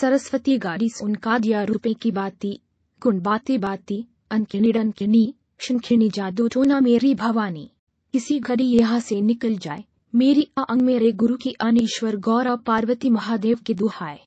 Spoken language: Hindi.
सरस्वती गाड़ी उनका दिया रूपे की बाती, गुण बाती बाती अनकिनी डनकिनी शिनखिनी जादू टोना मेरी भवानी। किसी घड़ी यहाँ से निकल जाए, मेरी अंग मेरे गुरु की अनीश्वर गौरा पार्वती महादेव की दुहाए।